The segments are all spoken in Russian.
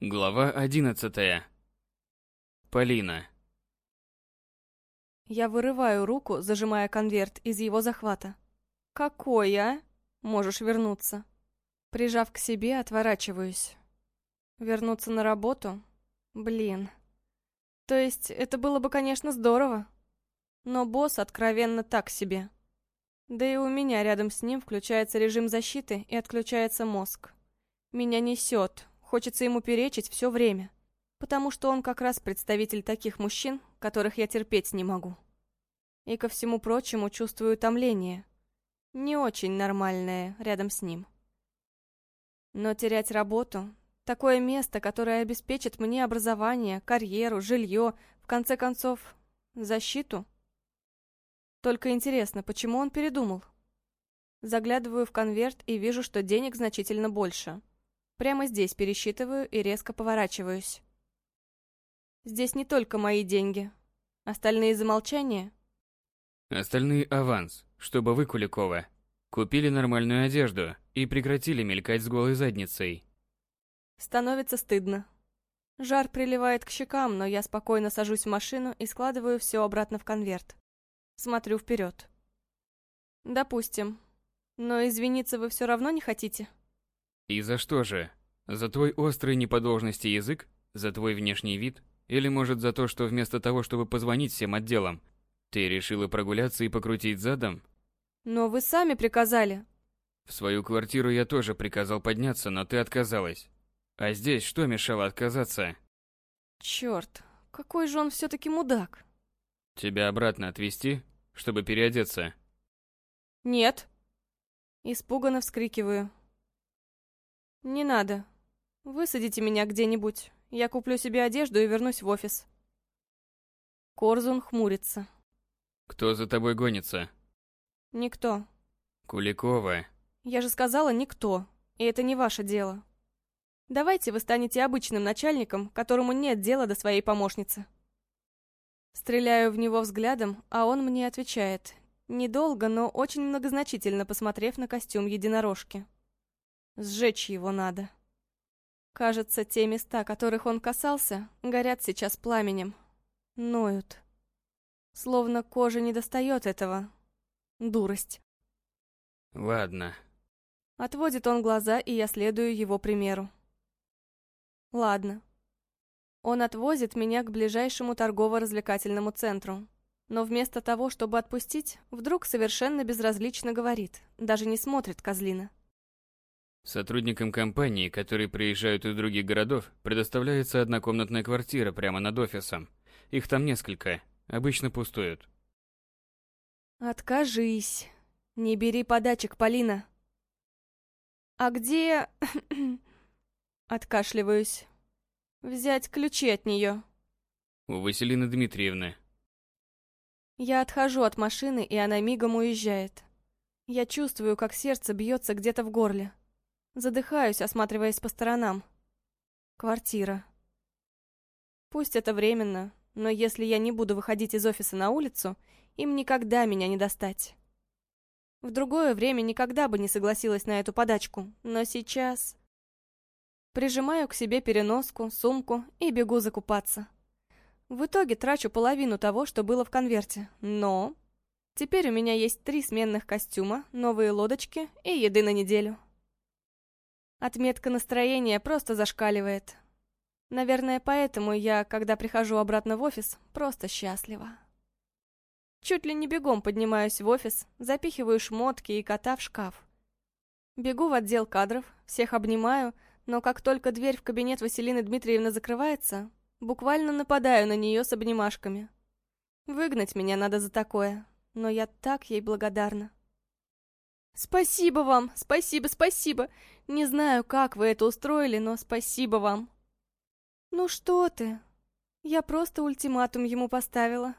Глава одиннадцатая. Полина. Я вырываю руку, зажимая конверт из его захвата. «Какой, а? Можешь вернуться». Прижав к себе, отворачиваюсь. Вернуться на работу? Блин. То есть, это было бы, конечно, здорово. Но босс откровенно так себе. Да и у меня рядом с ним включается режим защиты и отключается мозг. Меня несет, хочется ему перечить все время. Потому что он как раз представитель таких мужчин, которых я терпеть не могу. И ко всему прочему чувствую утомление. Не очень нормальное рядом с ним. Но терять работу, такое место, которое обеспечит мне образование, карьеру, жилье, в конце концов, защиту. Только интересно, почему он передумал? Заглядываю в конверт и вижу, что денег значительно больше. Прямо здесь пересчитываю и резко поворачиваюсь. Здесь не только мои деньги. Остальные замолчания. Остальные аванс, чтобы вы, Куликова, купили нормальную одежду и прекратили мелькать с голой задницей. Становится стыдно. Жар приливает к щекам, но я спокойно сажусь в машину и складываю все обратно в конверт. Смотрю вперед. Допустим. Но извиниться вы все равно не хотите? И за что же? За твой острый не по должности язык? За твой внешний вид? Или может за то, что вместо того, чтобы позвонить всем отделам, ты решила прогуляться и покрутить задом? Но вы сами приказали. В свою квартиру я тоже приказал подняться, но ты отказалась. А здесь что мешало отказаться? Черт, какой же он все-таки мудак. Тебя обратно отвезти, чтобы переодеться? Нет. Испуганно вскрикиваю. Не надо. Высадите меня где-нибудь. Я куплю себе одежду и вернусь в офис. Корзун хмурится. Кто за тобой гонится? Никто. Куликова. Я же сказала никто. И это не ваше дело. Давайте вы станете обычным начальником, которому нет дела до своей помощницы. Стреляю в него взглядом, а он мне отвечает. Недолго, но очень многозначительно посмотрев на костюм единорожки. Сжечь его надо. Кажется, те места, которых он касался, горят сейчас пламенем. Ноют. Словно кожа не достает этого. Дурость. Ладно. Отводит он глаза, и я следую его примеру. Ладно. Он отвозит меня к ближайшему торгово-развлекательному центру. Но вместо того, чтобы отпустить, вдруг совершенно безразлично говорит, даже не смотрит козлина. Сотрудникам компании, которые приезжают из других городов, предоставляется однокомнатная квартира прямо над офисом. Их там несколько, обычно пустуют. Откажись. Не бери подачек, Полина. А где... Откашливаюсь. Взять ключи от нее. У Василины Дмитриевны. Я отхожу от машины, и она мигом уезжает. Я чувствую, как сердце бьется где-то в горле. Задыхаюсь, осматриваясь по сторонам. Квартира. Пусть это временно, но если я не буду выходить из офиса на улицу, им никогда меня не достать. В другое время никогда бы не согласилась на эту подачку, но сейчас... Прижимаю к себе переноску, сумку и бегу закупаться. В итоге трачу половину того, что было в конверте, но... Теперь у меня есть три сменных костюма, новые лодочки и еды на неделю. Отметка настроения просто зашкаливает. Наверное, поэтому я, когда прихожу обратно в офис, просто счастлива. Чуть ли не бегом поднимаюсь в офис, запихиваю шмотки и кота в шкаф. Бегу в отдел кадров, всех обнимаю, но как только дверь в кабинет Василины Дмитриевны закрывается, буквально нападаю на нее с обнимашками. Выгнать меня надо за такое, но я так ей благодарна. «Спасибо вам! Спасибо, спасибо! Не знаю, как вы это устроили, но спасибо вам!» «Ну что ты? Я просто ультиматум ему поставила».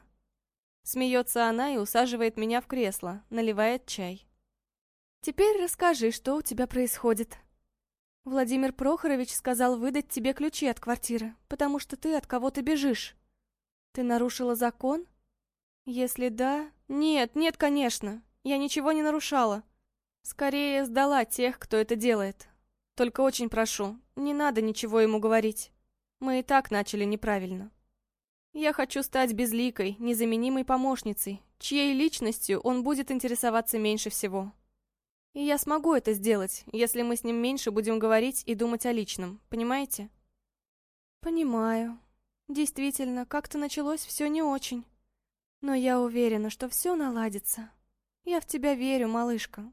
Смеется она и усаживает меня в кресло, наливает чай. «Теперь расскажи, что у тебя происходит». Владимир Прохорович сказал выдать тебе ключи от квартиры, потому что ты от кого-то бежишь. Ты нарушила закон? Если да... Нет, нет, конечно. Я ничего не нарушала. Скорее сдала тех, кто это делает. Только очень прошу, не надо ничего ему говорить. Мы и так начали неправильно. Я хочу стать безликой, незаменимой помощницей, чьей личностью он будет интересоваться меньше всего. И я смогу это сделать, если мы с ним меньше будем говорить и думать о личном, понимаете? Понимаю. Действительно, как-то началось все не очень. Но я уверена, что все наладится. Я в тебя верю, малышка.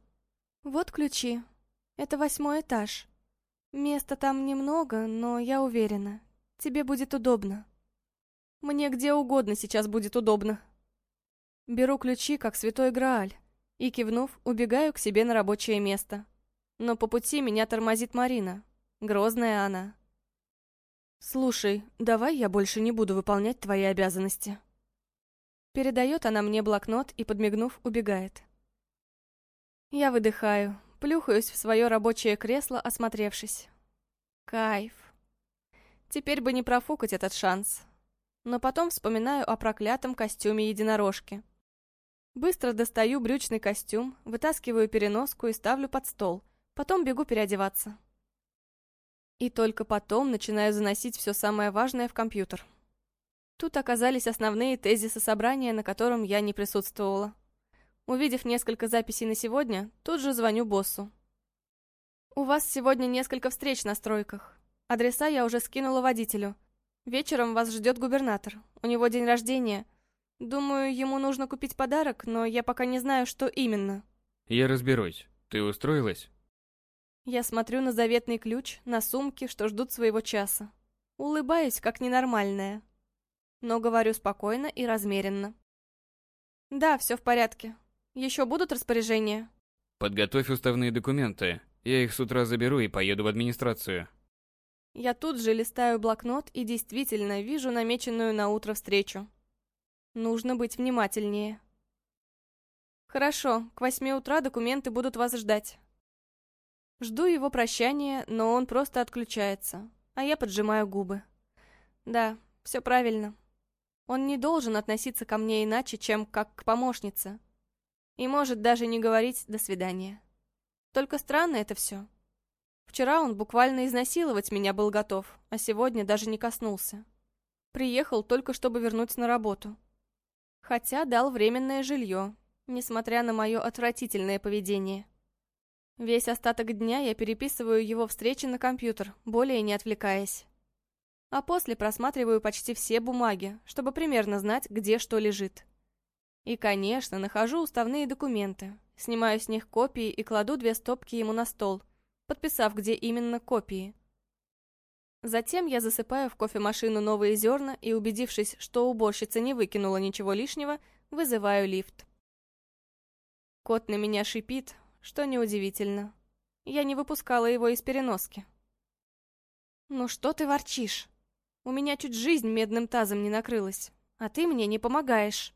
Вот ключи. Это восьмой этаж. Места там немного, но я уверена, тебе будет удобно. Мне где угодно сейчас будет удобно. Беру ключи, как святой Грааль, и, кивнув, убегаю к себе на рабочее место. Но по пути меня тормозит Марина. Грозная она. «Слушай, давай я больше не буду выполнять твои обязанности». Передает она мне блокнот и, подмигнув, убегает. Я выдыхаю, плюхаюсь в свое рабочее кресло, осмотревшись. Кайф. Теперь бы не профукать этот шанс. Но потом вспоминаю о проклятом костюме единорожки. Быстро достаю брючный костюм, вытаскиваю переноску и ставлю под стол. Потом бегу переодеваться. И только потом начинаю заносить все самое важное в компьютер. Тут оказались основные тезисы собрания, на котором я не присутствовала. Увидев несколько записей на сегодня, тут же звоню боссу. «У вас сегодня несколько встреч на стройках. Адреса я уже скинула водителю. Вечером вас ждет губернатор. У него день рождения. Думаю, ему нужно купить подарок, но я пока не знаю, что именно». «Я разберусь. Ты устроилась?» Я смотрю на заветный ключ, на сумки, что ждут своего часа. Улыбаюсь, как ненормальная. Но говорю спокойно и размеренно. «Да, все в порядке. Еще будут распоряжения? Подготовь уставные документы. Я их с утра заберу и поеду в администрацию. Я тут же листаю блокнот и действительно вижу намеченную на утро встречу. Нужно быть внимательнее. Хорошо, к восьми утра документы будут вас ждать. Жду его прощания, но он просто отключается, а я поджимаю губы. Да, все правильно. Он не должен относиться ко мне иначе, чем как к помощнице. И может даже не говорить «до свидания». Только странно это все. Вчера он буквально изнасиловать меня был готов, а сегодня даже не коснулся. Приехал только чтобы вернуть на работу. Хотя дал временное жилье, несмотря на мое отвратительное поведение. Весь остаток дня я переписываю его встречи на компьютер, более не отвлекаясь. А после просматриваю почти все бумаги, чтобы примерно знать, где что лежит. И, конечно, нахожу уставные документы, снимаю с них копии и кладу две стопки ему на стол, подписав, где именно копии. Затем я засыпаю в кофемашину новые зерна и, убедившись, что уборщица не выкинула ничего лишнего, вызываю лифт. Кот на меня шипит, что неудивительно. Я не выпускала его из переноски. «Ну что ты ворчишь? У меня чуть жизнь медным тазом не накрылась, а ты мне не помогаешь».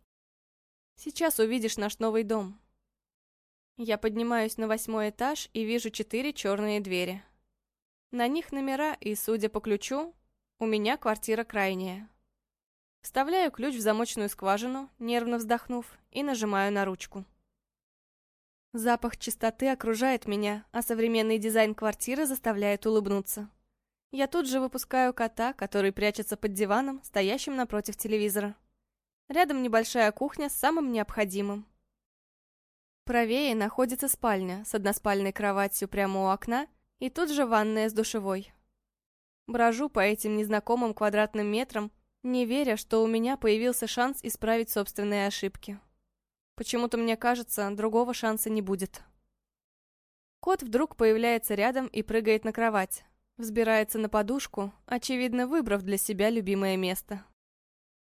Сейчас увидишь наш новый дом. Я поднимаюсь на восьмой этаж и вижу четыре черные двери. На них номера, и, судя по ключу, у меня квартира крайняя. Вставляю ключ в замочную скважину, нервно вздохнув, и нажимаю на ручку. Запах чистоты окружает меня, а современный дизайн квартиры заставляет улыбнуться. Я тут же выпускаю кота, который прячется под диваном, стоящим напротив телевизора. Рядом небольшая кухня с самым необходимым. Правее находится спальня с односпальной кроватью прямо у окна и тут же ванная с душевой. Брожу по этим незнакомым квадратным метрам, не веря, что у меня появился шанс исправить собственные ошибки. Почему-то мне кажется, другого шанса не будет. Кот вдруг появляется рядом и прыгает на кровать. Взбирается на подушку, очевидно выбрав для себя любимое место.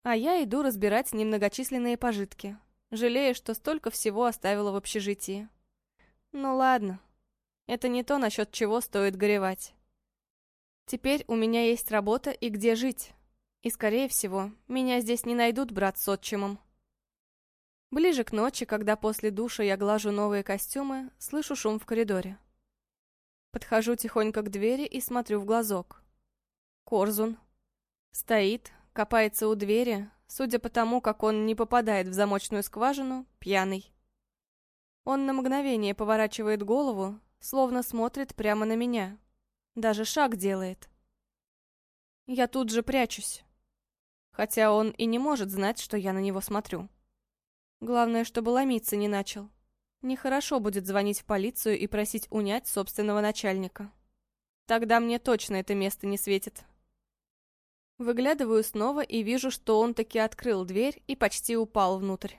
А я иду разбирать немногочисленные пожитки, жалея, что столько всего оставила в общежитии. Ну ладно, это не то, насчет чего стоит горевать. Теперь у меня есть работа и где жить. И, скорее всего, меня здесь не найдут брат с отчимом. Ближе к ночи, когда после душа я глажу новые костюмы, слышу шум в коридоре. Подхожу тихонько к двери и смотрю в глазок. Корзун. Стоит, Копается у двери, судя по тому, как он не попадает в замочную скважину, пьяный. Он на мгновение поворачивает голову, словно смотрит прямо на меня, даже шаг делает. Я тут же прячусь. Хотя он и не может знать, что я на него смотрю. Главное, чтобы ломиться не начал. Нехорошо будет звонить в полицию и просить унять собственного начальника. Тогда мне точно это место не светит. Выглядываю снова и вижу, что он таки открыл дверь и почти упал внутрь.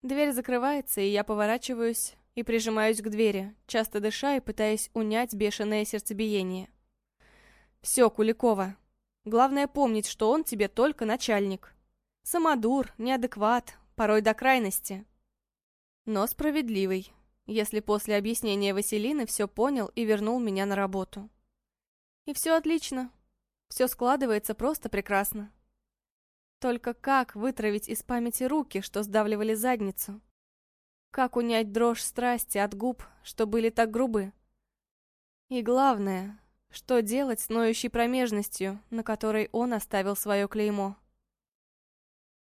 Дверь закрывается, и я поворачиваюсь и прижимаюсь к двери, часто дыша и пытаясь унять бешеное сердцебиение. Все, Куликова. Главное помнить, что он тебе только начальник. Самодур, неадекват, порой до крайности. Но справедливый, если после объяснения Василины все понял и вернул меня на работу. И все отлично. Все складывается просто прекрасно. Только как вытравить из памяти руки, что сдавливали задницу? Как унять дрожь страсти от губ, что были так грубы? И главное, что делать с ноющей промежностью, на которой он оставил свое клеймо?